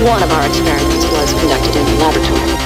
One of our experiments was conducted in the laboratory.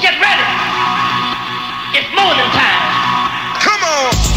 Get ready. It's morning time. Come on.